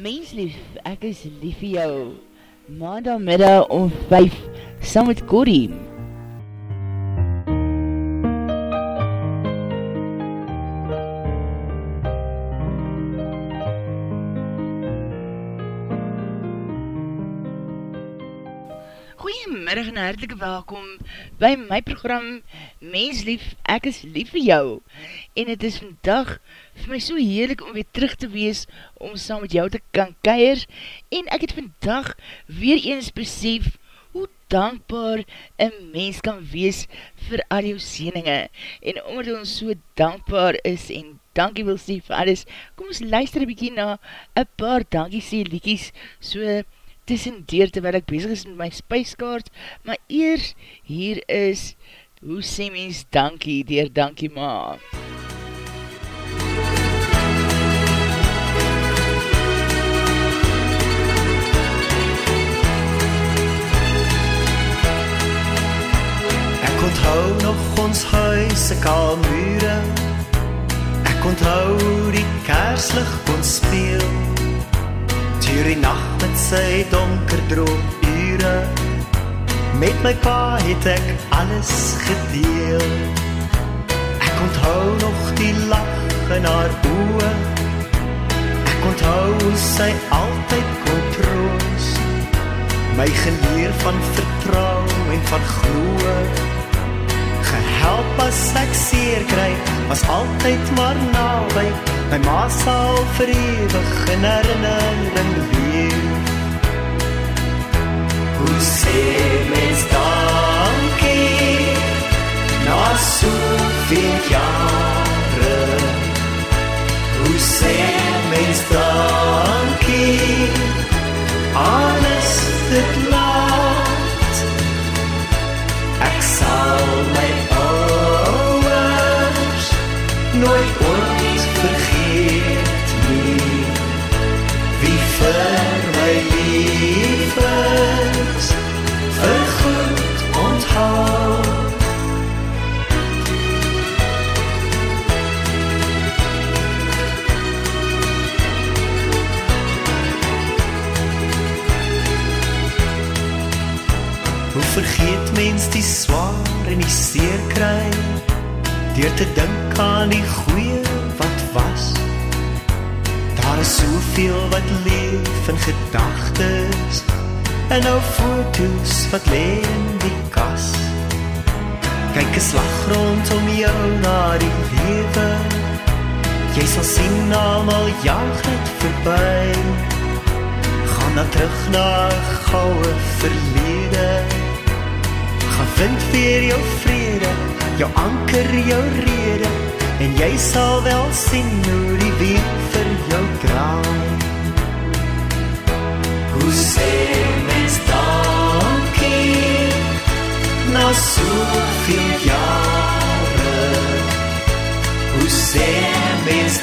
Menslief, ek is lief vir jou. Maandagmiddag om 5, saam met Corrie. Goeiemiddag en hartelike welkom by my program Menslief, ek is lief vir jou. En het is vandag vir my so heerlik om weer terug te wees om saam met jou te kan keir. En ek het vandag weer eens besef hoe dankbaar een mens kan wees vir al jou sieninge. En omdat ons so dankbaar is en dankie wil sê vir alles, kom ons luister een bykie na een paar dankie sê liekies so tussen deur terwyl ek bezig is met my spijskaart, maar eers hier is, hoe sê mens dankie, dier dankie ma. Ek onthou nog ons huise kaal mure Ek onthou die kerslig kon speel Deur die nacht met sy donker droom ure. Met my pa het ek alles gedeel. Ek onthou nog die lach in haar oe Ek onthou sy altyd kon troos My geleer van vertrouw en van gloe Gehelp as ek seer kry Was altyd maar nabij My ma sal verewig in herinnering leef Hoe sê mens dankie Na soveel jare? Hoe sê mens dankie? Alles dit laat. Ek sal my ouwers Nooit ooit is Vir goed onthou Hoe vergeet mens die swaar en die seer kry? Deur te dink aan die goeie wat was. Daar is soveel wat leef in gedagtes En nou foto's wat lee in die kas. Kyk een slag rondom jou na die lewe. Jy sal sien allemaal jaag het voorbij Gaan dan terug na gouwe verlede. Gaan vind weer jou vrede Jou anker, jou rede. En jy sal wel sien hoe die wind vir jou draai. Hoe sê Na soveel jare Hoe er sê mens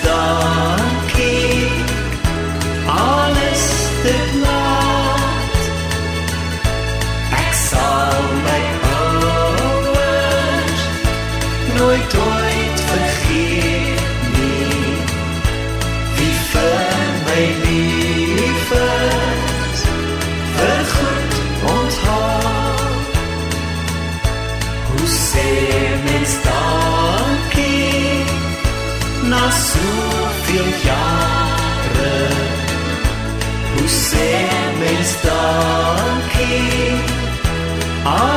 Alles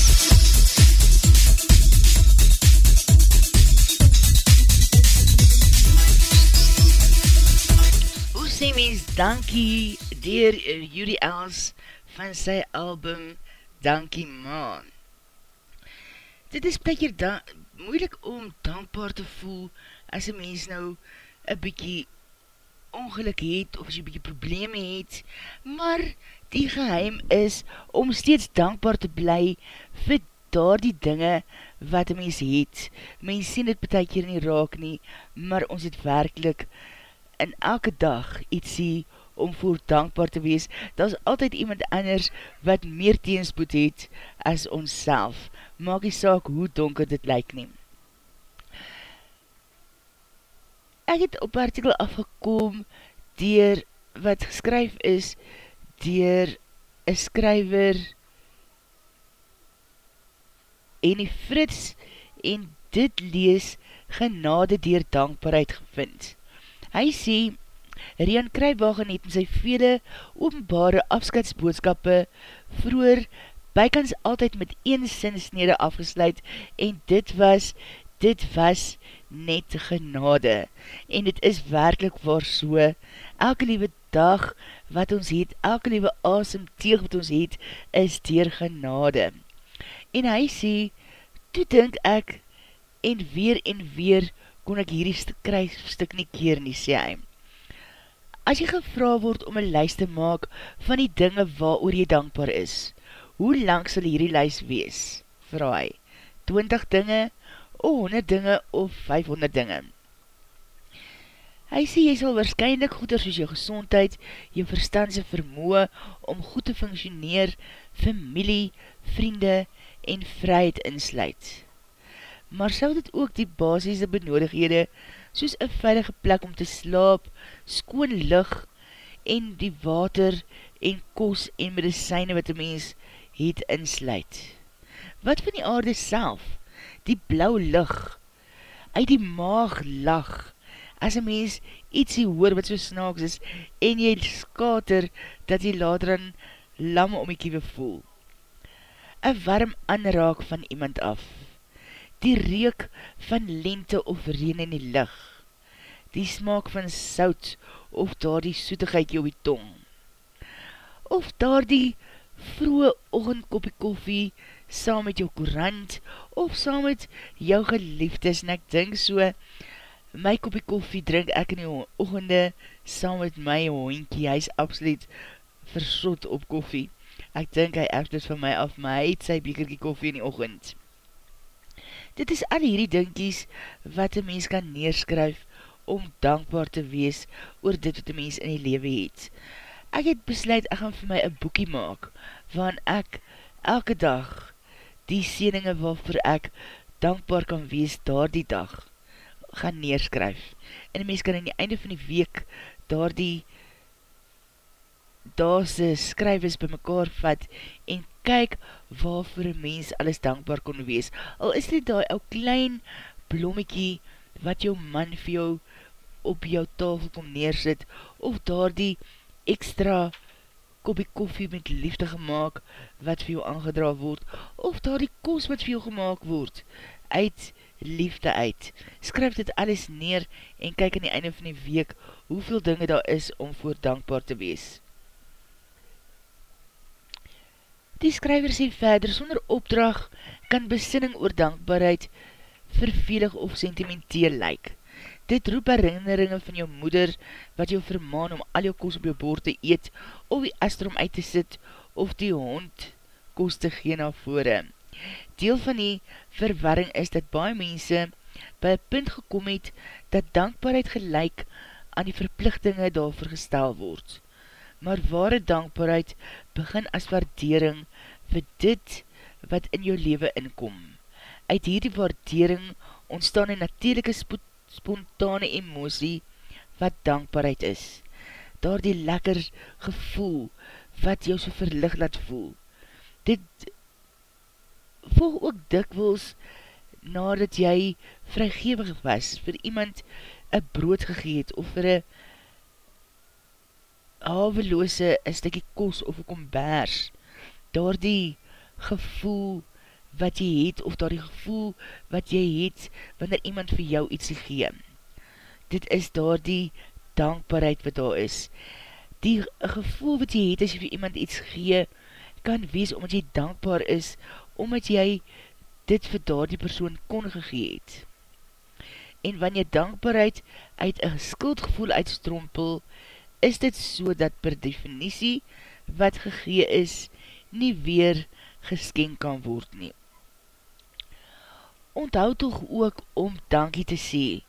Sê mens dankie dier Judy Els van sy album Dankie Man. Dit is plekjer moeilik om dankbaar te voel as een mens nou een bykie ongeluk het of as jy bykie probleme het, maar die geheim is om steeds dankbaar te bly vir daar die dinge wat een mens het. Mens sien dit betek hier nie raak nie, maar ons het werkelijk in elke dag iets sê om voor dankbaar te wees, dat is altyd iemand anders wat meer teenspoed het as ons self. Maak die saak hoe donker dit lyk neem. Ek het op artikel afgekom dier wat geskryf is dier een skryver en die frits en dit lees genade dier dankbaarheid gevind. Hy sê, Rian Kruiwagen het in sy vele openbare afskatsboodskappe vroeger bykans altyd met een sinsnede afgesluit en dit was, dit was net genade. En dit is werkelijk waar so, elke liewe dag wat ons het, elke liewe asem teeg wat ons het, is dier genade. En hy sê, toe dink ek, en weer en weer, kon ek hierdie skryfstuk nie keer nie, sê hy. As jy gevra word om een lijst te maak van die dinge waar oor jy dankbaar is, hoe lang sal hierdie lijst wees? Vraag hy. 20 dinge, of 100 dinge, of 500 dinge? Hy sê jy sal waarschijnlijk goeder soos jou gezondheid, jou verstandse vermoe om goed te functioneer, familie, vriende en vryheid insluit maar sal dit ook die basisse benodighede soos een veilige plek om te slaap, skoon lig en die water en kos en medicijne wat die mens het insluit. Wat van die aarde self, die blauw lig, uit die maag lag, as een mens ietsie hoor wat so snaaks is en jy skater dat jy later aan lam om die kiewe voel. Een warm aanraak van iemand af die reek van lente of reen in die lig, die smaak van sout of daar die soetigheid jou die tong, of daar die vroege ochendkopie koffie saam met jou korant, of saam met jou geliefdes, en ek dink so, my kopie koffie drink ek in die ochende saam met my hoentje, hy is absoluut versot op koffie, ek dink hy erf dit van my af, maar hy het sy bekerkie koffie in die ochend. Dit is al hierdie dinkies wat een mens kan neerskryf om dankbaar te wees oor dit wat een mens in die lewe het. Ek het besluit, ek gaan vir my een boekie maak, waarin ek elke dag die sieninge waarvoor ek dankbaar kan wees daar die dag gaan neerskryf. En die mens kan in die einde van die week daar die daar sy skryfers by mekaar vat en kyk waarvoor een mens alles dankbaar kon wees. Al is dit daar ou klein blommekie wat jou man vir jou op jou tafel kom neersit, of daar die extra kopie koffie met liefde gemaakt wat vir jou aangedra word, of daar die kos wat vir jou gemaakt word, uit liefde uit. Skryf dit alles neer en kyk in die einde van die week hoeveel dinge daar is om voor dankbaar te wees. Die skryver sê verder, sonder opdrag kan besinning oor dankbaarheid vervelig of sentimenteel lyk. Dit roep herinneringe van jou moeder, wat jou vermaan om al jou koos op jou boord te eet, of die astrom uit te sit, of die hond koos te gee na vore. Deel van die verwarring is dat baie mense by een punt gekom het, dat dankbaarheid gelijk aan die verplichtinge daarvoor gestel word. Maar ware dankbaarheid begin as waardering vir dit wat in jou leven inkom. Uit hierdie waardering ontstaan een natuurlijke spoed spontane emosie wat dankbaarheid is. Daar die lekker gevoel wat jou so verlig laat voel. Dit volg ook dikwils nadat jy vrygewig was vir iemand een brood gegeet of vir een haveloose een stikkie kos of een kombers. Daar die gevoel wat jy het, of daar die gevoel wat jy het, wanneer iemand vir jou iets gee. Dit is daar die dankbaarheid wat daar is. Die gevoel wat jy het, as jy vir iemand iets gee, kan wees omdat jy dankbaar is, omdat jy dit vir daar die persoon kon gegee het. En wanneer dankbaarheid uit een skuldgevoel uitstrompel, is dit so dat per definitie wat gegee is, nie weer geskenk kan word nie onthoud toch ook om dankie te sê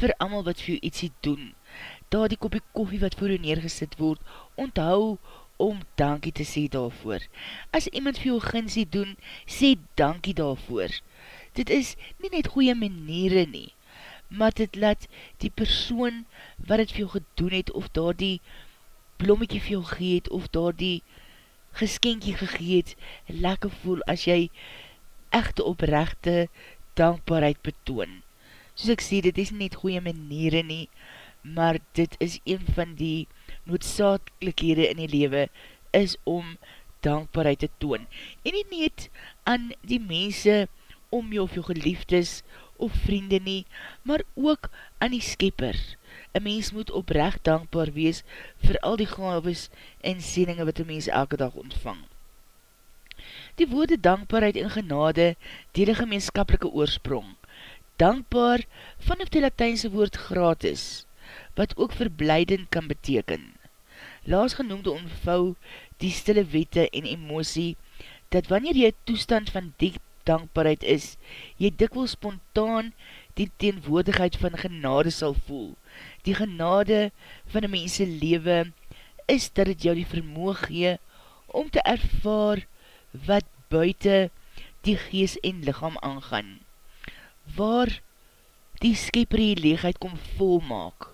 vir amal wat vir jou ietsie doen. Daar die kopie koffie wat voor jou neergesit word, onthou om dankie te sê daarvoor. As iemand vir jou ginsie doen, sê dankie daarvoor. Dit is nie net goeie maniere nie, maar dit laat die persoon wat het vir jou gedoen het, of daar die blommekie vir jou geet, of daar die geskenkie gegeet, lekker voel as jy echte oprechte dankbaarheid betoon. Soos ek sê, dit is net goeie maniere nie, maar dit is een van die noodzakelikhede in die lewe, is om dankbaarheid te toon. En nie net aan die mense om jou of jou geliefdes of vriende nie, maar ook aan die skepper. Een mens moet oprecht dankbaar wees vir al die gaves en sieninge wat die mens elke dag ontvang. Die woorde dankbaarheid en genade die die gemeenskapelike oorsprong. Dankbaar vanaf die Latijnse woord gratis, wat ook verblijden kan beteken. Laas genoemde ontvou die stille wette en emosie, dat wanneer jy toestand van diep dankbaarheid is, jy dikwel spontaan die teenwoordigheid van genade sal voel. Die genade van die mense lewe is dat het jou die vermoog gee om te ervaar wat buiten die gees en lichaam aangaan, waar die skepper die leegheid kom volmaak.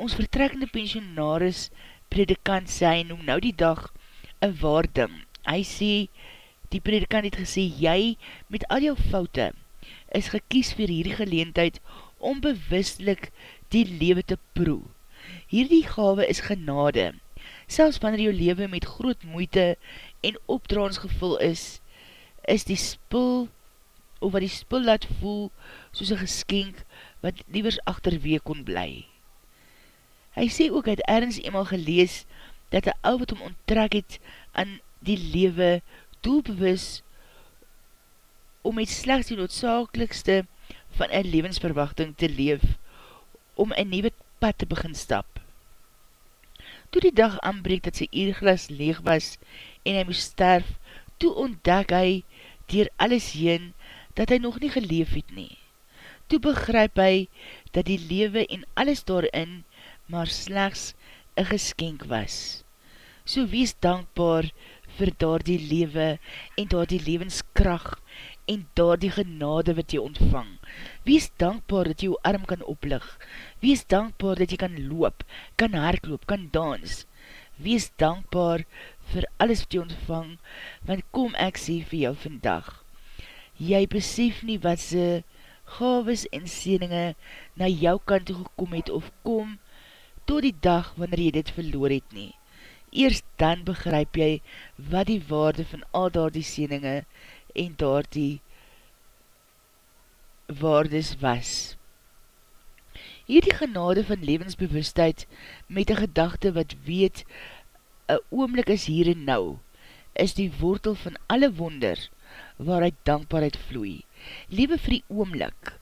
Ons vertrekkende pensionaris predikant sê, noem nou die dag een waarding. Hy sê, die predikant het gesê, jy met al jou foute is gekies vir hierdie geleentheid om bewustelik die lewe te proe. Hierdie gave is genade, selfs wanneer jou lewe met groot moeite en opdraans gevul is, is die spul, of wat die spul laat voel, soos een geskenk, wat liewers achterwee kon bly. Hy sê ook, hy het ergens eenmaal gelees, dat die ou wat hom onttrek het aan die lewe doelbewus om met slechts die noodzakelikste van een levensverwachting te leef, om een nieuwe pad te begin stap. Toe die dag aanbreek dat sy eerglas leeg was en hy moest sterf, toe ontdek hy dier alles heen, dat hy nog nie geleef het nie. Toe begryp hy, dat die lewe en alles daarin, maar slechts een geskenk was. So wees dankbaar vir daar die lewe en daar die levenskracht en daar die genade wat jy ontvang. Wees dankbaar dat jy jou arm kan oplig. Wees dankbaar dat jy kan loop, kan hardloop, kan dans. Wees dankbaar vir alles wat jy ontvang, want kom ek sê vir jou vandag, jy besef nie wat sy gaves en sieninge na jou kant toe gekom het of kom, tot die dag wanneer jy dit verloor het nie. Eerst dan begryp jy wat die waarde van al daar die sieninge en daar die waardes was. Hier die genade van levensbewustheid met die gedachte wat weet een oomlik is hier en nou, is die wortel van alle wonder waaruit dankbaarheid vloei. Lewe vir die oomlik,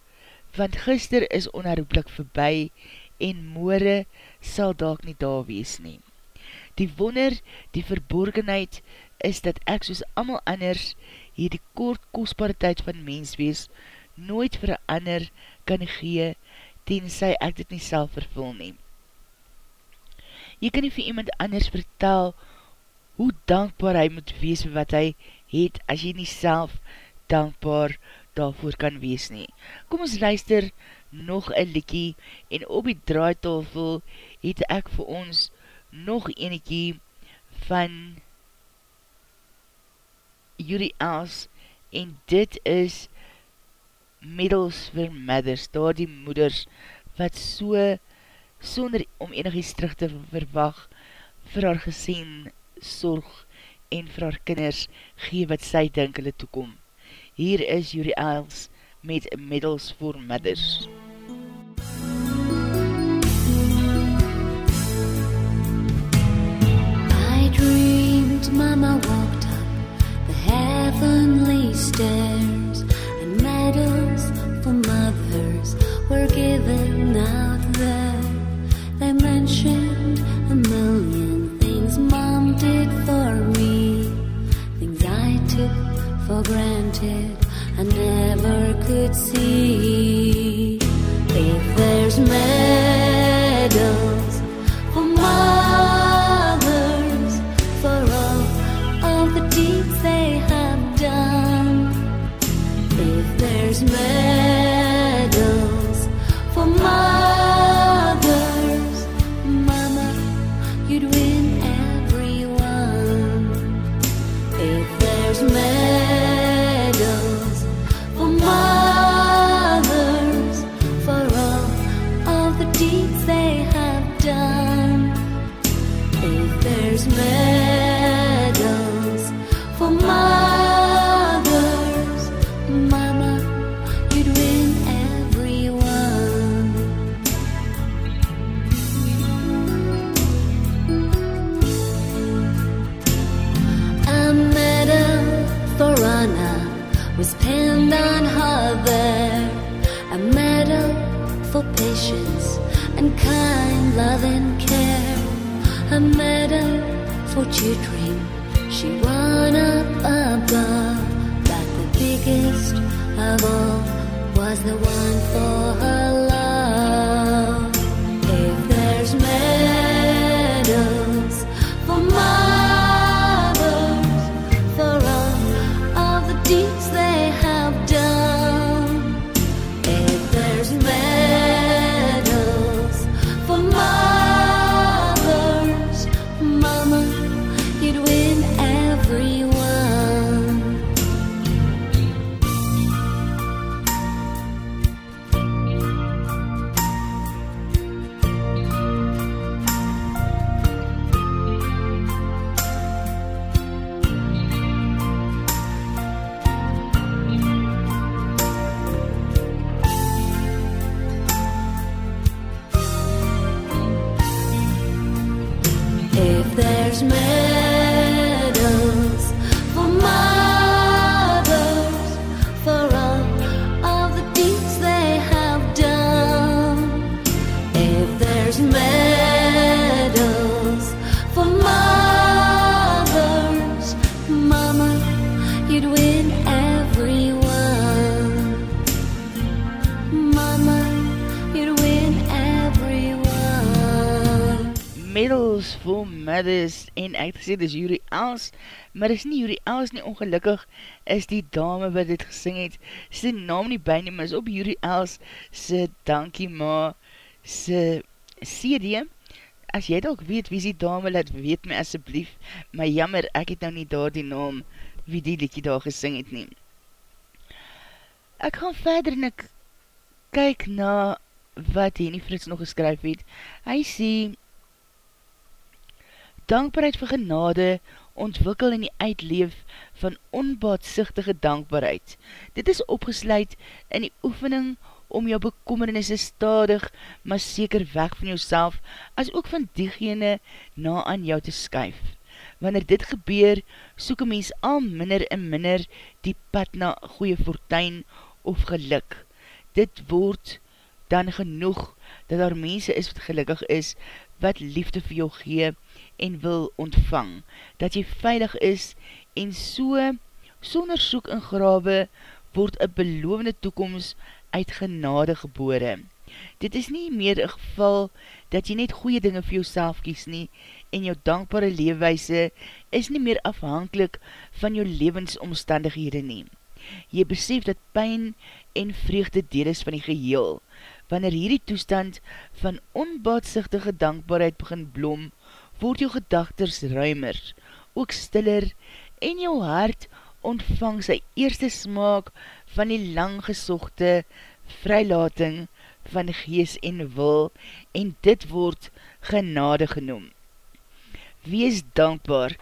want gister is onherroeplik verby en moore sal daak nie daar wees nie. Die wonder, die verborgenheid is dat ek soos amal anders hier die kort kostbare tyd van mens wees nooit vir ander kan gee tenzij ek dit nie self vervul neem. Jy kan nie vir iemand anders vertel hoe dankbaar hy moet wees vir wat hy het as jy nie self dankbaar daarvoor kan wees nie. Kom ons luister nog een likkie en op die draaitafel het ek vir ons nog eniekie van Yuri Els en dit is middels vir mothers, daar die moeders wat so sonder om enigies terug te verwag vir haar geseen sorg en vir haar kinders gee wat sy denk hulle toekom. Hier is Yuri Els met Middels for Mothers. I Mama walked up the heavenly stairs and medals for mothers were given out there. They mentioned a million things Mom did for me, things I took for granted I never could see. For Mothers en ek het gesê dis Yuri Els, maar is nie Yuri Els nie ongelukkig is die dame wat dit gesing het sy naam nie by nie, maar is op Yuri Els sy dankie ma sy CD as jy dalk weet wie die dame laat weet my asseblief, maar jammer ek het nou nie daar die naam wie die liedje daar gesing het nie. Ek gaan verder en ek kyk na wat Henny Frits nog geskryf het. Hy sê Dankbaarheid vir genade ontwikkel in die uitleef van onbaatsigtige dankbaarheid. Dit is opgesluit in die oefening om jou bekommernisse stadig, maar seker weg van jouself, as ook van diegene na aan jou te skuif. Wanneer dit gebeur, soek een mens al minder en minder die pad na goeie fortuin of geluk. dit word dan genoeg dat daar mense is wat gelukkig is, wat liefde vir jou gee en wil ontvang, dat jy veilig is en so, sonder soek en grawe, word een belovende toekomst uit genade gebore. Dit is nie meer een geval dat jy net goeie dinge vir jouself kies nie en jou dankbare leefwijse is nie meer afhankelijk van jou levensomstandighede nie. Jy besef dat pijn en vreugde deel is van die geheel. Wanneer hierdie toestand van onbaatsigtige dankbaarheid begin blom, word jou gedachters ruimer, ook stiller en jou hart ontvang sy eerste smaak van die lang gesochte vrylating van gees en wil en dit word genade genoem. Wees dankbaar.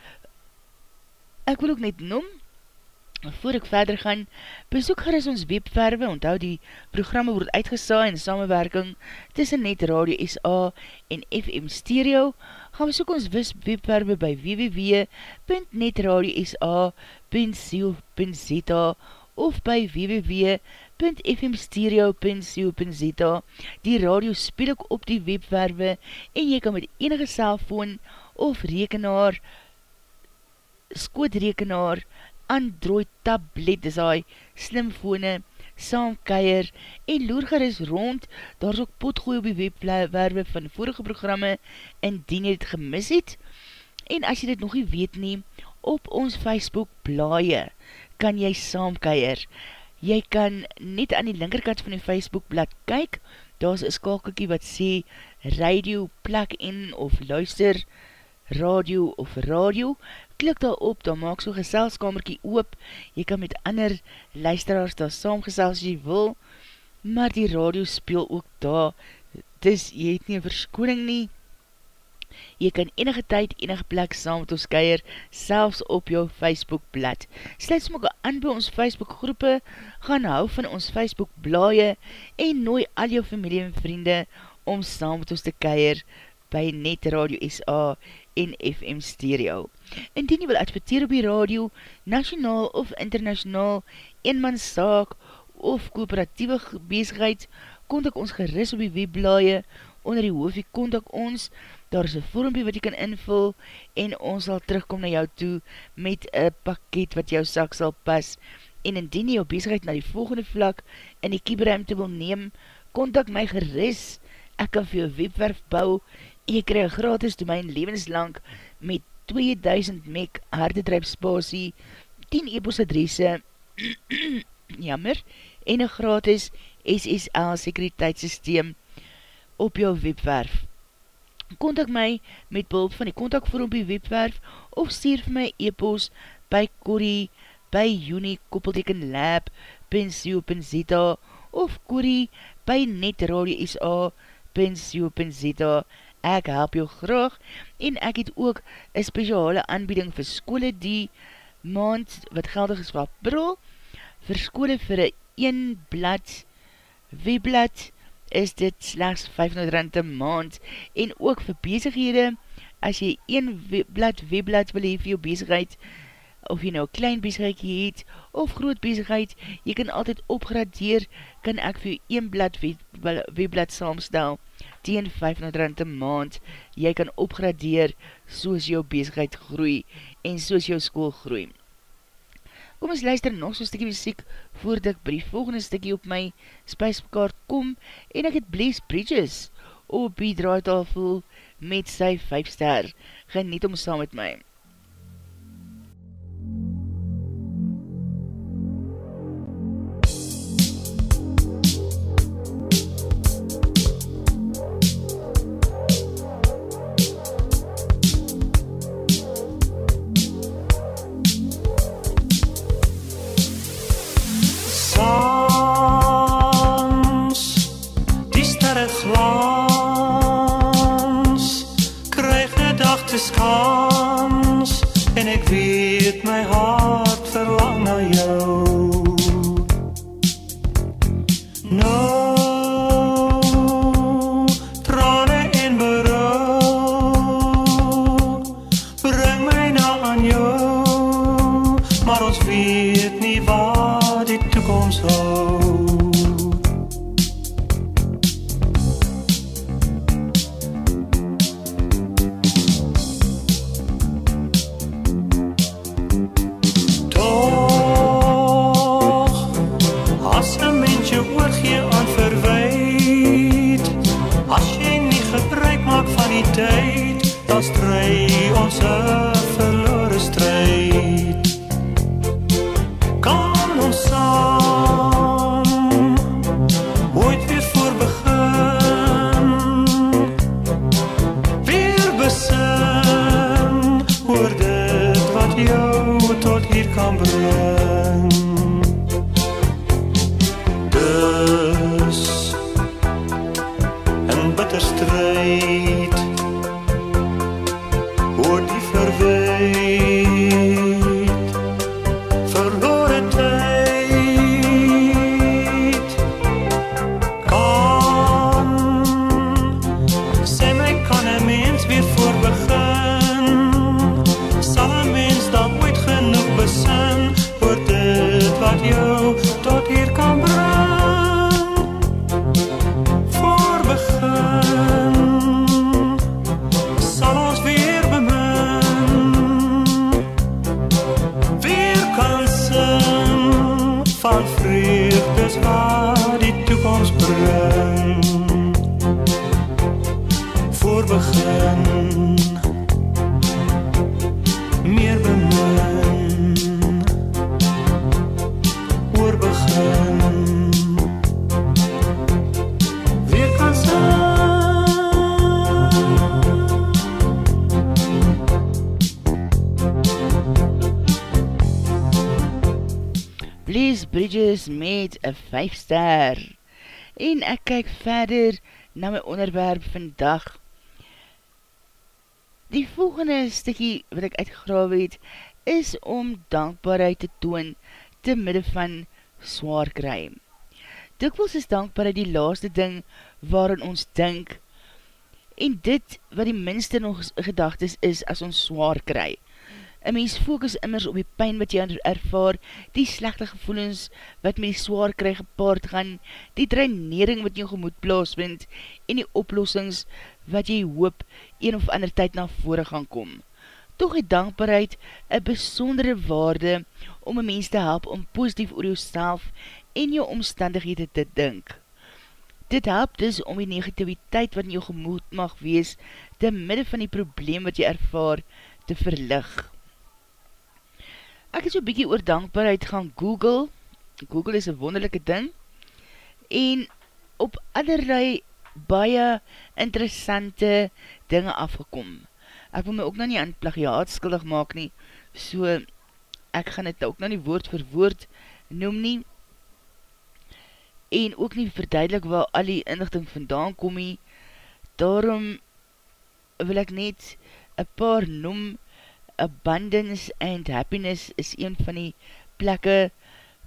Ek wil ook net noem, voor ek verder gaan, besoek gerust ons webverwe, onthou die programme word uitgesaai in samenwerking tussen Net Radio SA en FM Stereo, gaan besoek ons webverwe by www.netradiosa.co.za of by www.fmstereo.co.za Die radio speel ek op die webwerwe en jy kan met enige cellfoon of rekenaar, skootrekenaar, Android tablet, dis hy slimfone, saamkeier en loerger is rond, daar is ook potgooi op die webwerwe van vorige programme en dien jy dit gemis het. En as jy dit nog nie weet nie, op ons Facebook blaie, kan jy saamkeier. Jy kan net aan die linkerkant van die Facebook blad kyk, daar is een skakelkie wat sê radio plek in of luister radio of radio, klik daar op, dan maak so geselskamerkie oop, jy kan met ander luisteraars daar saamgesels as jy wil, maar die radio speel ook daar, dis, jy het nie een verskoning nie, Jy kan enige tyd, enige plek saam met ons keier, selfs op jou Facebook blad. Sluit smok aan by ons Facebook groepe, gaan hou van ons Facebook blaie en nooi al jou familie en vriende om saam met ons te keier by Net Radio SA en FM Stereo. Indien jy wil adverteer op die radio, nationaal of internationaal, eenmanszaak of kooperatieve bezigheid, kontak ons geris op die webblaie, onder die hoofie kontak ons, daar is een vormpie wat jy kan invul en ons sal terugkom na jou toe met een pakket wat jou sak sal pas. En indien jy jou bezigheid na die volgende vlak in die kieberuimte wil neem, kontak my geris, ek kan vir jou webwerf bou en jy krij gratis domein levenslang met 2000 meg harde drijf spasie, 10 e-post adresse, jammer, en een gratis SSL sekuriteitssysteem op jou webwerf. Kontak my met behulp van die kontakvorm op die webwerf of stuur vir my e-post by Corrie by unicoppeltekenlab.co.za of Corrie by netradio.sa.co.za Ek help jou graag en ek het ook een speciale aanbieding vir skole die maand wat geldig is vir april. Vir skole vir een blad webblad is dit slechts 500 rand per maand en ook vir bezighede, as jy een blad webblad wil hee vir jou bezigheid, of jy nou klein bezigheid het, of groot bezigheid, jy kan altyd opgradeer, kan ek vir jou een blad webblad saamstel, teen 500 rand per maand, jy kan opgradeer soos jou bezigheid groei, en soos jou school groei. Kom ons luister nog so'n stikkie muziek voordat ek by die volgende stikkie op my spijskaart kom en ek het Blaze Bridges op die draaitafel met sy 5 ster. Geniet om saam met my. Maar ons Bridges met een 5 ster. En ek kyk verder na my onderwerp vandag. Die volgende stikkie wat ek uitgegraaf het, is om dankbaarheid te toon te midde van zwaar kry. Dikwels is dankbaarheid die laaste ding waarin ons dink, en dit wat die minste nog gedagtes is as ons zwaar kry. Een mens focus immers op die pijn wat jy ervaar, die slechte gevoelens wat met die zwaar kry gepaard gaan, die drainering wat jou gemoed plaasvind, en die oplossings wat jy hoop een of ander tyd na vore gaan kom. Toch het dankbaarheid een besondere waarde om een mens te help om positief oor jouself en jou omstandighede te dink. Dit help dus om die negativiteit wat in jou gemoed mag wees, te midde van die probleem wat jy ervaar, te verlig. Ek het so bykie oor dankbaarheid gaan Google. Google is een wonderlijke ding. En op allerlei baie interessante dinge afgekom. Ek wil my ook nou nie aan plagiaat skuldig maak nie, so ek gaan het ook nou nie woord vir woord noem nie, en ook nie verduidelik waar al die inlichting vandaan kom nie, daarom wil ek net een paar noem, Abundance and Happiness is een van die plekke,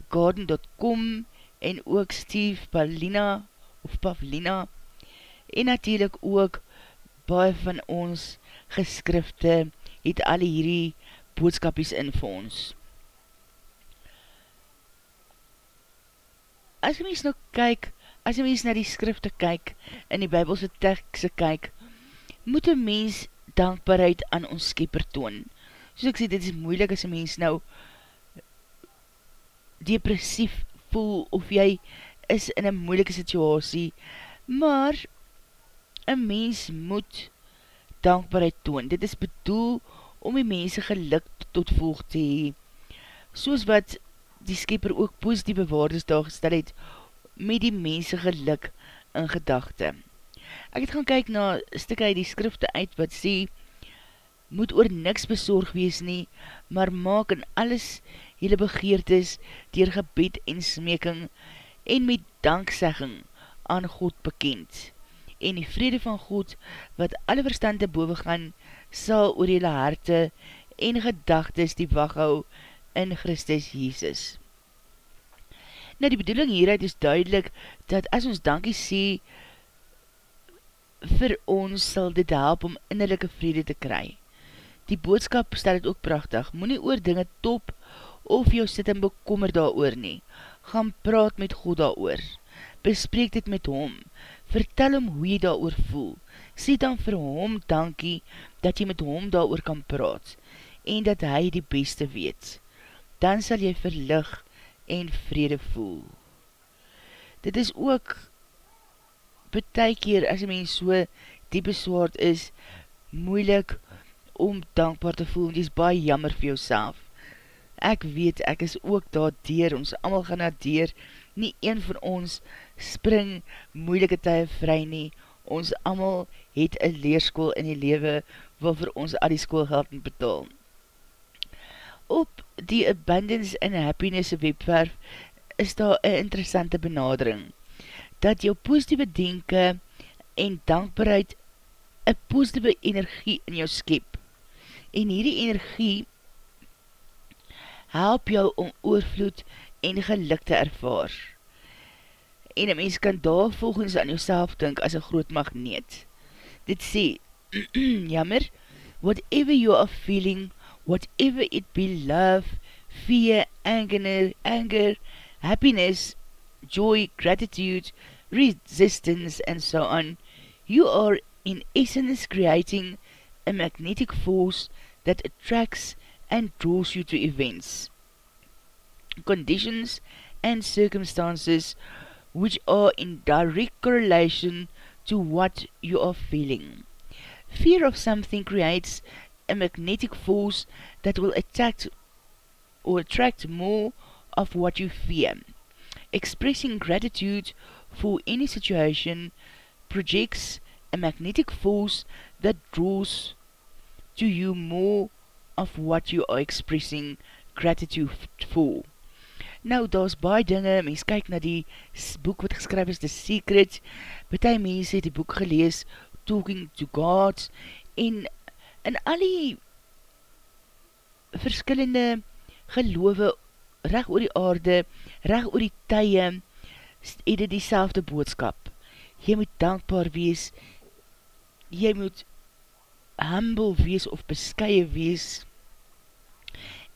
garden.com en ook Steve Paulina of Pavlina en natuurlijk ook baie van ons geskrifte het alle hierdie boodskapies in vir ons. As jy mens nou kyk, as jy mens na die skrifte kyk, in die bybelse tekste kyk, moet een mens dankbaarheid aan ons skepper toon. Soos ek sê, dit is moeilik as een mens nou depressief voel, of jy is in een moeilike situasie, maar een mens moet dankbaarheid toon. Dit is bedoel om die mense geluk tot volg te hee. Soos wat die skepper ook positieve waardes daar gestel het, met die mense geluk in gedachte. Ek het gaan kyk na stikke uit die skrifte uit wat sê, moet oor niks bezorg wees nie, maar maak in alles hele begeertes dier gebed en smeking en met danksegging aan God bekend. En die vrede van God, wat alle verstand te boven gaan, sal oor jylle harte en gedagtes die waghou in Christus Jesus. Nou die bedoeling hieruit is duidelik, dat as ons dankie sê, vir ons sal dit help om innerlijke vrede te kry. Die boodskap stel het ook prachtig, moet nie oor dinge top of jou sit en bekommer daar oor nie. Gaan praat met God daar oor. Bespreek dit met hom. Vertel hom hoe jy daar oor voel. Sê dan vir hom dankie dat jy met hom daar oor kan praat en dat hy die beste weet. Dan sal jy verlig en vrede voel. Dit is ook betek keer as jy mens so die beswaard is, moeilik om dankbaar te voel, en die is baie jammer vir jouself. Ek weet, ek is ook daar dier, ons allemaal gaan daar dier, nie een van ons spring moeilike tye vry nie, ons allemaal het een leerskoel in die lewe, waarvoor ons al die schoolgeld moet betaal. Op die Abundance and Happiness webwerf is daar een interessante benadering, dat jou positieve denken en dankbaarheid een positieve energie in jou skep. En hierdie energie help jou om oorvloed en geluk te ervaar. En een mens kan daar volgens aan jouself dink as een groot magneet. Dit sê, jammer, whatever you are feeling, whatever it be love, fear, anger, anger, happiness, joy, gratitude, resistance, and so on, you are in essence creating a magnetic force that attracts and draws you to events, conditions, and circumstances which are in direct correlation to what you are feeling. Fear of something creates a magnetic force that will attract or attract more of what you fear. Expressing gratitude for any situation projects a magnetic force that draws to you more of what you are expressing gratitude for. Nou, daar is baie dinge, mens kyk na die boek wat geskryf is, The Secret, betie mens het die boek gelees, Talking to God, en in al die verskillende geloof reg oor die aarde, reg oor die tye, het dit die boodskap. Jy moet dankbaar wees, jy moet humble wees of beskye wees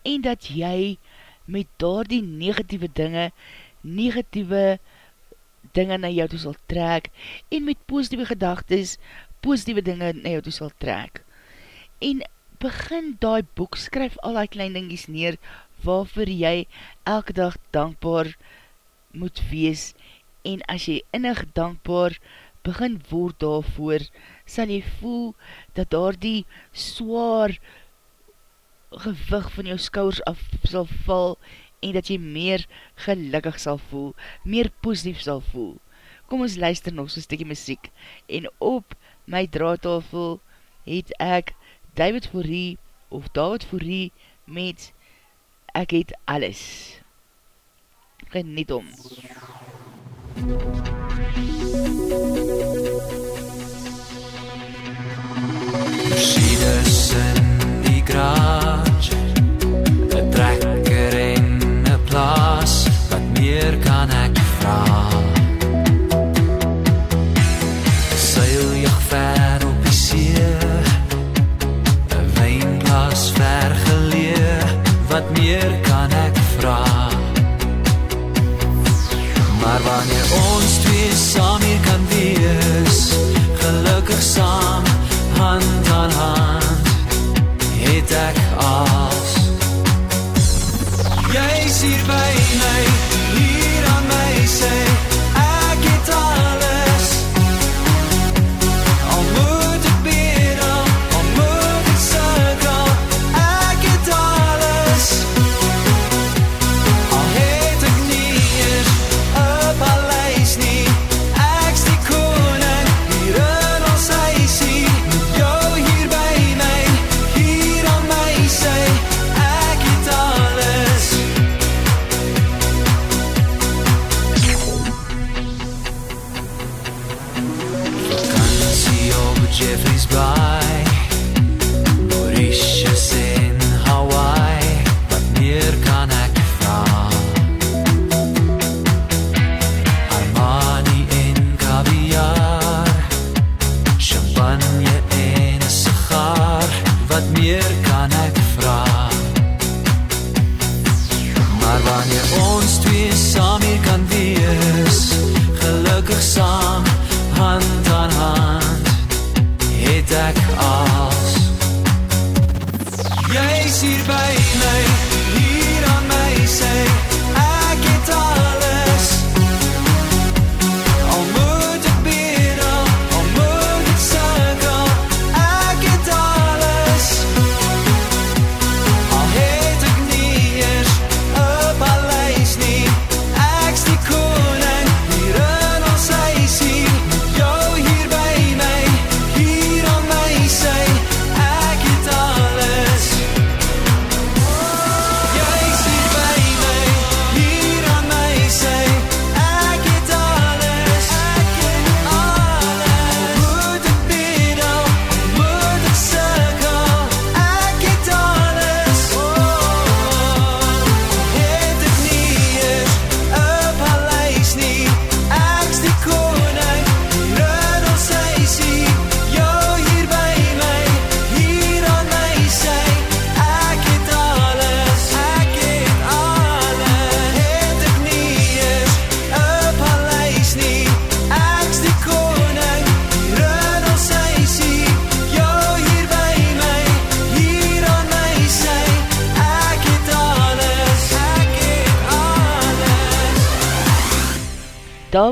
en dat jy met daar die negatieve dinge, negatieve dinge na jou toe sal trek en met positieve gedagtes, positieve dinge na jou toe sal trek. En begin daai boek, skryf al die klein dingies neer waarvoor jy elke dag dankbaar moet wees en as jy innig dankbaar begin word daarvoor, sal jy voel dat daar die zwaar gewig van jou skouwers af sal val en dat jy meer gelukkig sal voel, meer positief sal voel. Kom ons luister nog so'n stikkie muziek en op my draadtafel het ek David Fourie of David Fourie met Ek het alles. Geniet om. Mercedes in die garage. Een trekker en een plaas Wat meer kan ek vraag. Seil jy ver op die see. Een wijnplaas ver gelee Wat meer kan ek vraag. Maar wanneer ons twee saam hier kan wees Gelukkig saam hier by my,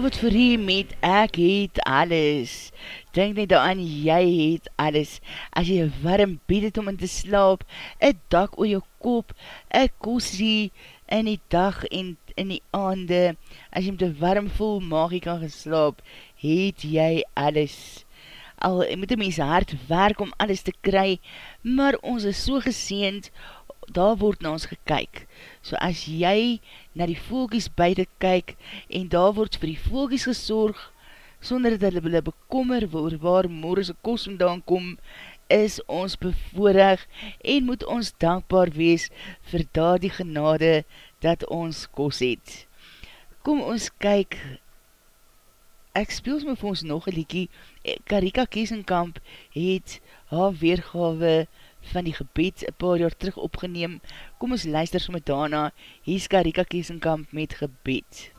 David Verhee met Ek het alles. Denk net aan, jy het alles. As jy warm bed het om in te slaap, een dak oor jou kop, een kosie in die dag en in die aande, as jy met een warm voel maag jy kan geslaap, het jy alles. Al moet een mens hard werk om alles te kry, maar ons is so geseend, daar word na ons gekyk. So as jy na die voelkies buiten kyk, en daar word vir die voelkies gesorg, sonder dat hulle bekommer waar, waar morgense kost vandaan kom, is ons bevoorig en moet ons dankbaar wees vir daar die genade dat ons kost het. Kom ons kyk, ek speels my vir ons nog een liekie, Karika Kiesenkamp het haar weergawe van die gebed een paar jaar terug opgeneem. Kom ons luister so met daarna, hier is Karika Kiesenkamp met gebed.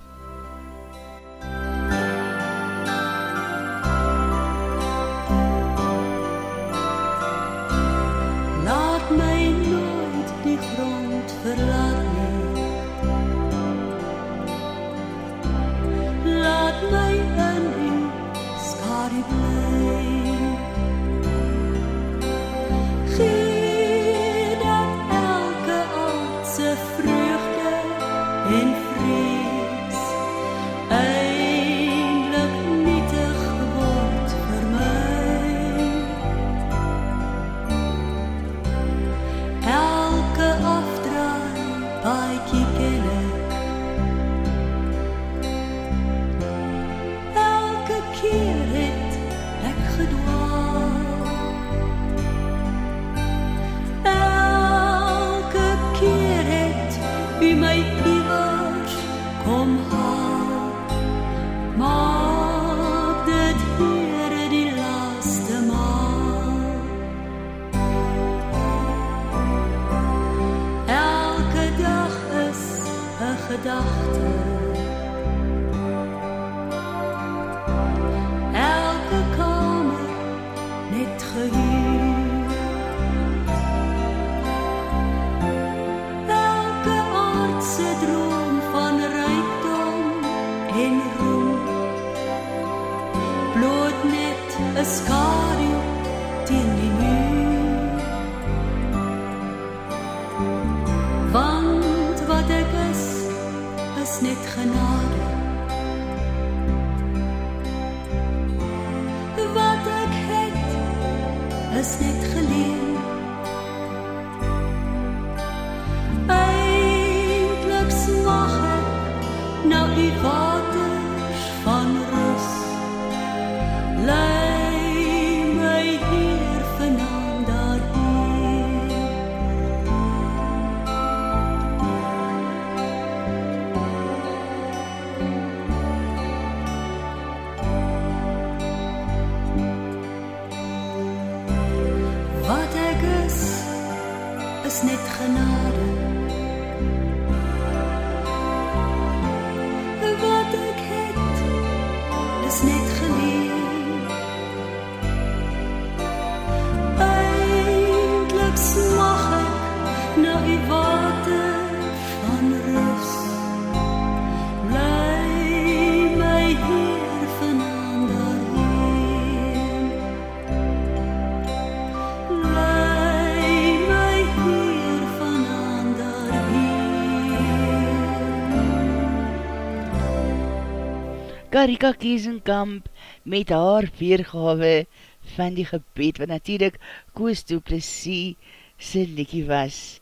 Karika Kiesenkamp met haar weergawe van die gebed, wat natuurlijk Koos Duplessis sy likkie was.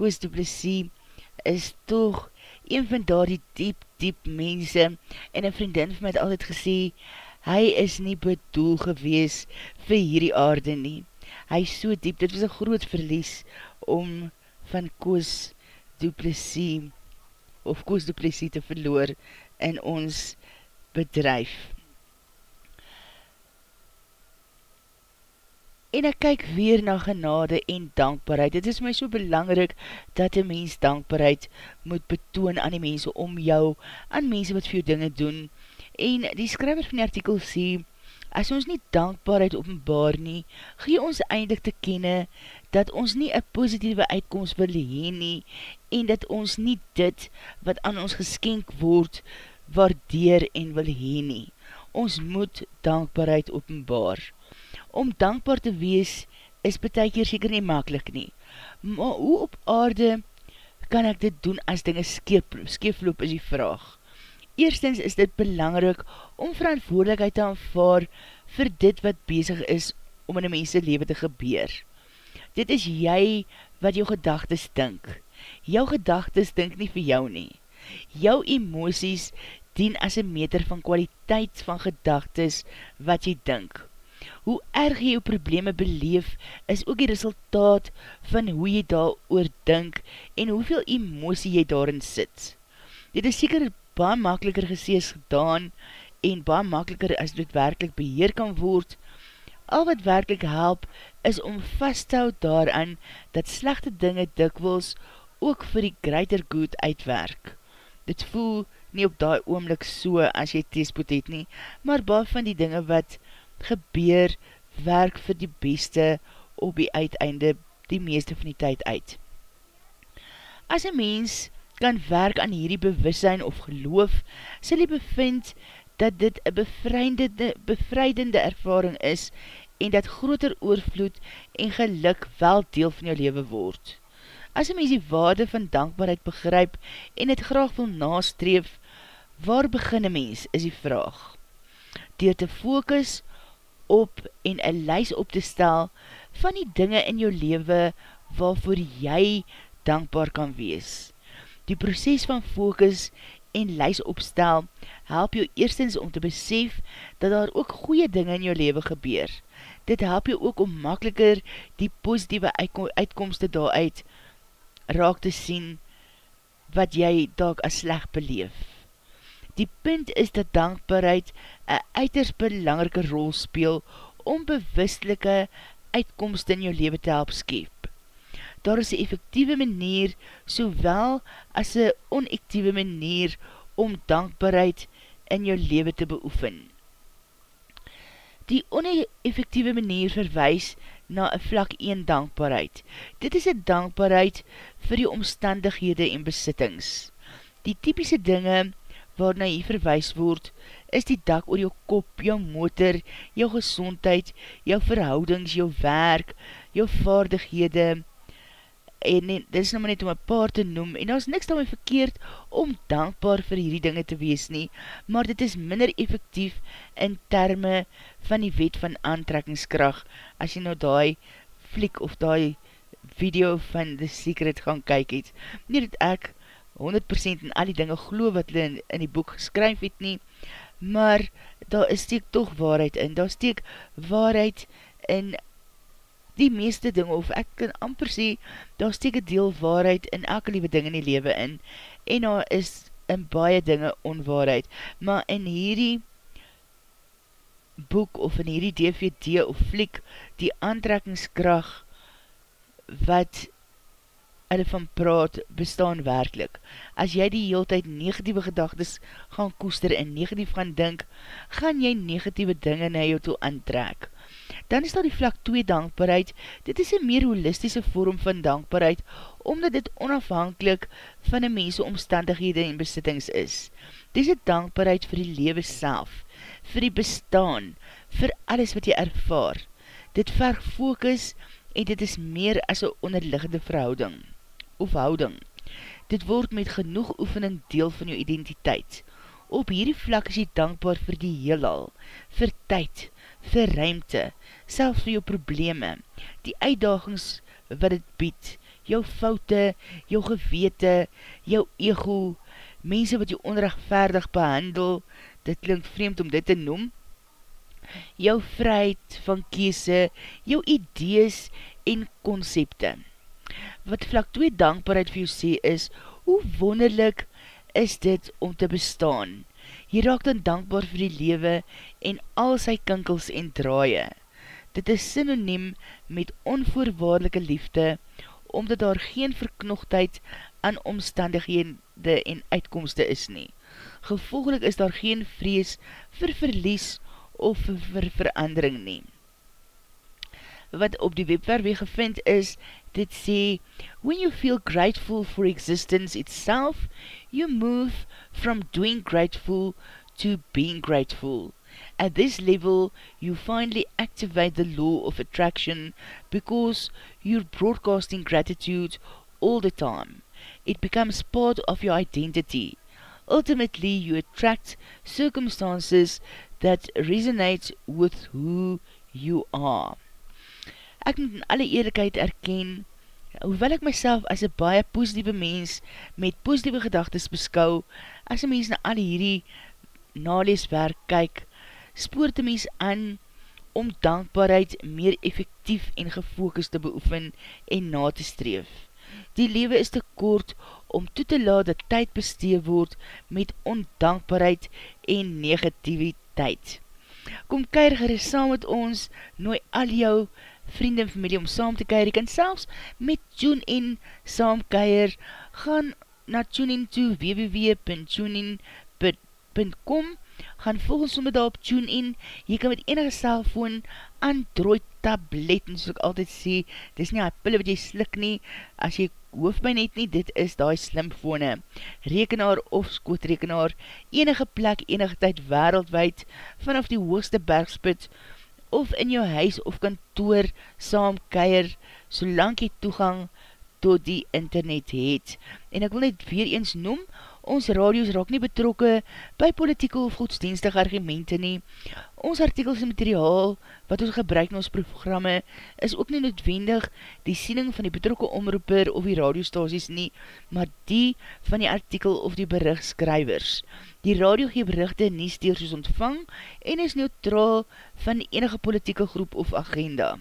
Koos Duplessis is toch een van daar die diep, diep mense en een vriendin van my het altyd gesê, hy is nie bedoel gewees vir hierdie aarde nie. Hy is so diep, dit was een groot verlies om van Koos Duplessis of Koos Duplessis te verloor in ons bedrijf. En ek kyk weer na genade en dankbaarheid. Dit is my so belangrik dat die mens dankbaarheid moet betoon aan die mense om jou, aan mense wat vir jou dinge doen. En die skryver van die artikel sê, as ons nie dankbaarheid openbaar nie, gee ons eindig te kenne dat ons nie een positieve uitkomst wil heen nie en dat ons nie dit wat aan ons geskenk word, waardeer en wil heen nie. Ons moet dankbaarheid openbaar. Om dankbaar te wees is betek hier seker nie makkelijk nie. Maar hoe op aarde kan ek dit doen as dinge skeefloop is die vraag. Eerstens is dit belangrik om verantwoordelikheid te aanvaar vir dit wat bezig is om in die mense leven te gebeur. Dit is jy wat jou gedagtes dink. Jou gedagtes dink nie vir jou nie. Jou emoties dien as een meter van kwaliteit van gedagtes wat jy dink. Hoe erg jy jou probleme beleef, is ook die resultaat van hoe jy daar oor dink en hoeveel emosie jy daarin sit. Dit is seker baie makkeliker gesê as gedaan en baie makkeliker as dit werkelijk beheer kan word. Al wat werkelijk help is om vast te hou daaraan dat slechte dinge dikwils ook vir die greater good uitwerk. Dit voel nie op daai oomlik so as jy teespoed het nie, maar baie van die dinge wat gebeur, werk vir die beste op die uiteinde die meeste van die tyd uit. As een mens kan werk aan hierdie bewussein of geloof, sal jy bevind dat dit een bevrijdende, bevrijdende ervaring is en dat groter oorvloed en geluk wel deel van jou leven word. As een mens die waarde van dankbaarheid begryp en het graag wil nastreef, waar begin een mens, is die vraag. Door te focus op en een lys op te stel van die dinge in jou leven waarvoor jy dankbaar kan wees. Die proces van focus en lys opstel help jou eerstens om te besef dat daar ook goeie dinge in jou leven gebeur. Dit help jou ook om makkeliker die positieve uitkomste daaruit raak te sien wat jy daak as sleg beleef. Die punt is dat dankbaarheid een uiters belangrike rol speel om bewustelike uitkomste in jou leven te help skep daar is een effectieve manier, sowel as een onactieve manier, om dankbaarheid in jou leven te beoefen. Die oneffectieve manier verwijs na een vlak 1 dankbaarheid. Dit is een dankbaarheid vir die omstandighede en besittings. Die typische dinge waarna jy verwijs word, is die dak oor jou kop, jou motor, jou gezondheid, jou verhoudings, jou werk, jou vaardighede, en nie, dit is nou maar net om een paar te noem, en daar is niks daarmee verkeerd om dankbaar vir hierdie dinge te wees nie, maar dit is minder effectief in termen van die wet van aantrekkingskracht, as jy nou die fliek of die video van The Secret gaan kyk het. Nie dat ek 100% in al die dinge glo wat hulle in, in die boek geskryf het nie, maar daar is steek toch waarheid in, daar steek waarheid in die meeste dinge, of ek kan amper sê, daar steek een deel waarheid in elke liewe ding in die lewe in, en daar is in baie dinge onwaarheid, maar in hierdie boek, of in hierdie DVD of fliek, die aantrekkingskracht, wat hulle van praat, bestaan werkelijk. As jy die heel tyd negatieve gedagtes gaan koester en negatief gaan dink, gaan jy negatieve dinge na jou toe aantrek. Dan is daar die vlak 2 dankbaarheid. Dit is een meer holistische vorm van dankbaarheid, omdat dit onafhankelijk van die mense omstandighede en besittings is. Dit is dankbaarheid vir die lewe self, vir die bestaan, vir alles wat jy ervaar. Dit verg focus en dit is meer as een onderliggende verhouding of houding. Dit word met genoeg oefening deel van jou identiteit. Op hierdie vlak is jy dankbaar vir die heelal, vir tyd, vir ruimte, selfs vir jou probleme, die uitdagings wat het bied, jou foute, jou gewete, jou ego, mense wat jou onrechtvaardig behandel, dit klink vreemd om dit te noem, jou vryheid van kiese, jou idees en concepte. Wat vlak 2 dankbaarheid vir jou sê is, hoe wonderlik is dit om te bestaan. Jy raak dan dankbaar vir die lewe en al sy kinkels en draaie. Dit is synoniem met onvoorwaardelike liefde, omdat daar geen verknochtheid aan omstandighede en uitkomste is nie. Gevolgelik is daar geen vrees vir verlies of vir verandering nie. wat op die webwerf weer gevind is, dit sê, When you feel grateful for existence itself, you move from doing grateful to being grateful. At this level, you finally activate the law of attraction because you're broadcasting gratitude all the time. It becomes part of your identity. Ultimately, you attract circumstances that resonate with who you are. Ek moet in alle eerlijkheid erken, hoewel ek myself as een baie positieve mens met positieve gedagtes beskou, as een mens na alle hierdie naleeswerk kyk, spoort die mens aan om dankbaarheid meer effectief en gefokus te beoefen en na te streef. Die lewe is te kort om toe te laat dat tyd bestee word met ondankbaarheid en negativiteit. Kom keir gerust saam met ons, nooi al jou vriend en familie om saam te keir. Jy kan selfs met TuneIn saam keir. Gaan na TuneIn toe www.tunein.com gaan volgens sommer daar op TuneIn, jy kan met enige cellfoon, Android tablet, en soos ek altyd sê, dis nie die pille wat jy slik nie, as jy hoofdpijn het nie, dit is die slimfone, rekenaar of skootrekenaar, enige plek, enige tyd wereldwijd, vanaf die hoogste bergspit, of in jou huis of kantoor, saam keier, solang jy toegang tot die internet het. En ek wil net weer eens noem, Ons radios raak nie betrokke by politieke of godsdienstige argumente nie. Ons artikels en materiaal wat ons gebruik in ons programme is ook nie noodwendig die siening van die betrokke omroeper of die radiostasies nie, maar die van die artikel of die berichtskrywers. Die radio gee berichte nie steels ontvang en is neutraal van enige politieke groep of agenda.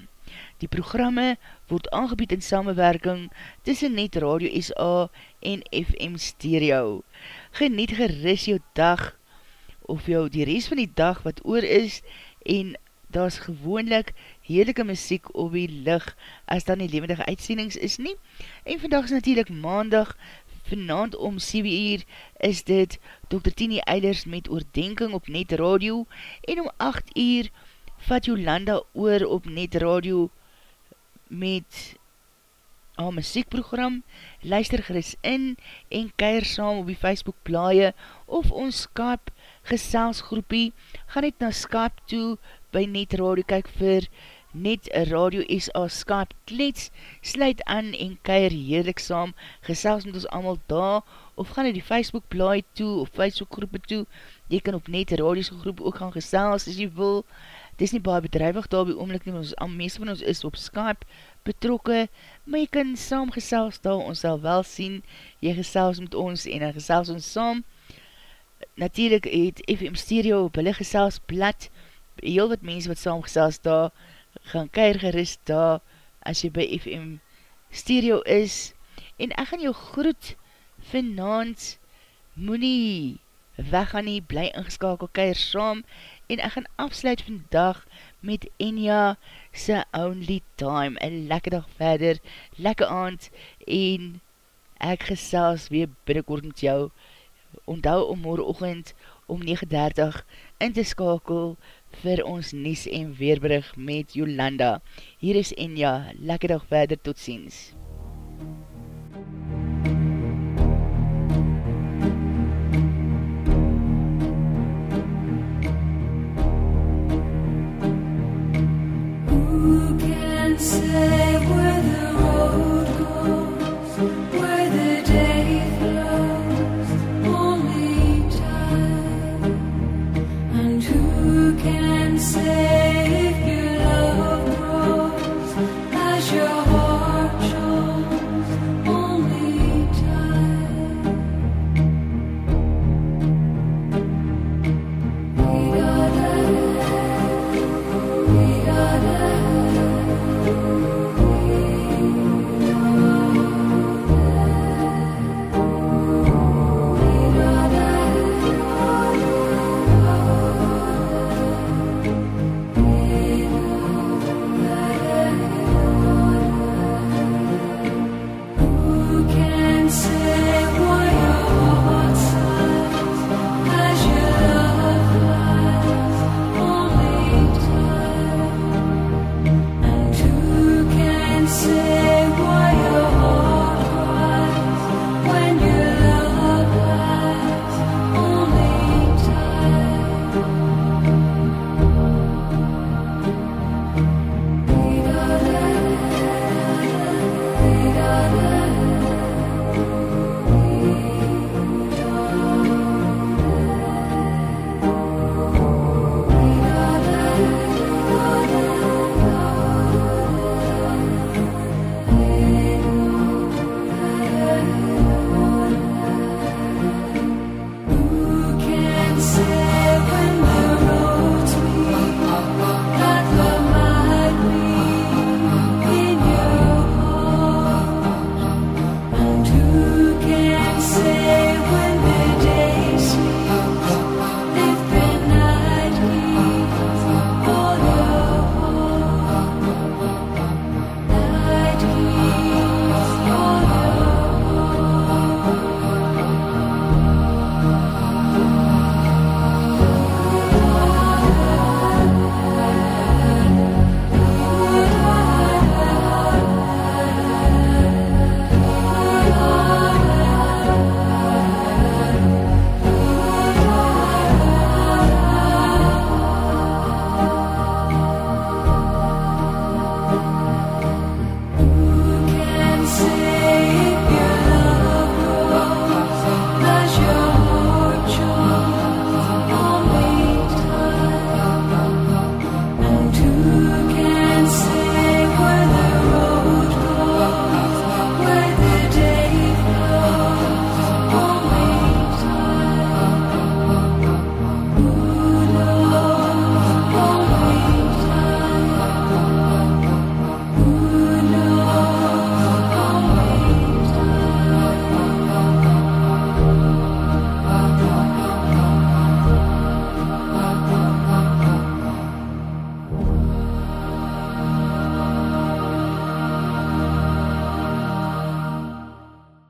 Die programme word aangebied in samenwerking tussen Net Radio SA en FM Stereo. Geniet geris jou dag of jou die rest van die dag wat oor is en daar is gewoonlik heerlijke muziek op die lig as dan die levendige uitsendings is nie. En vandag is natuurlijk maandag vanavond om 7 uur is dit Dr. Tini Eilers met oordenking op Net Radio en om 8 uur vat Jolanda oor op Net Radio met haar muziekprogram, luister geris in en keir saam op die Facebook plaie of ons Skype geselsgroepie, ga net na Skype toe by Net Radio, kyk vir Net Radio SA Skype klets, sluit aan en keir heerlik saam, gesels met ons allemaal daar, of ga na die Facebook plaie toe, of Facebook groepe toe, jy kan op Net Radio groep ook gaan gesels as jy wil, Dit is nie baie bedrijwig daar by oomlik nie, ons, al meeste van ons is op Skype betrokke, maar jy kan saam gesels daar, ons sal wel sien, jy gesels met ons en dan gesels ons saam. Natuurlijk het FM Stereo op hulle gesels blad, heel wat mense wat saam gesels daar, gaan keir gerust daar, as jy by FM Stereo is, en ek gaan jou groet vanavond, moet nie weggaan nie, bly ingeskakel, keir saam, en ek gaan afsluit vandag met Enya se Only Time, en lekker dag verder, lekker aand, en ek gesels weer binnenkort met jou, onthou om morgenochtend om 9.30 in te skakel vir ons Nies en Weerbrug met Jolanda. Hier is Enya, lekker dag verder, tot ziens. say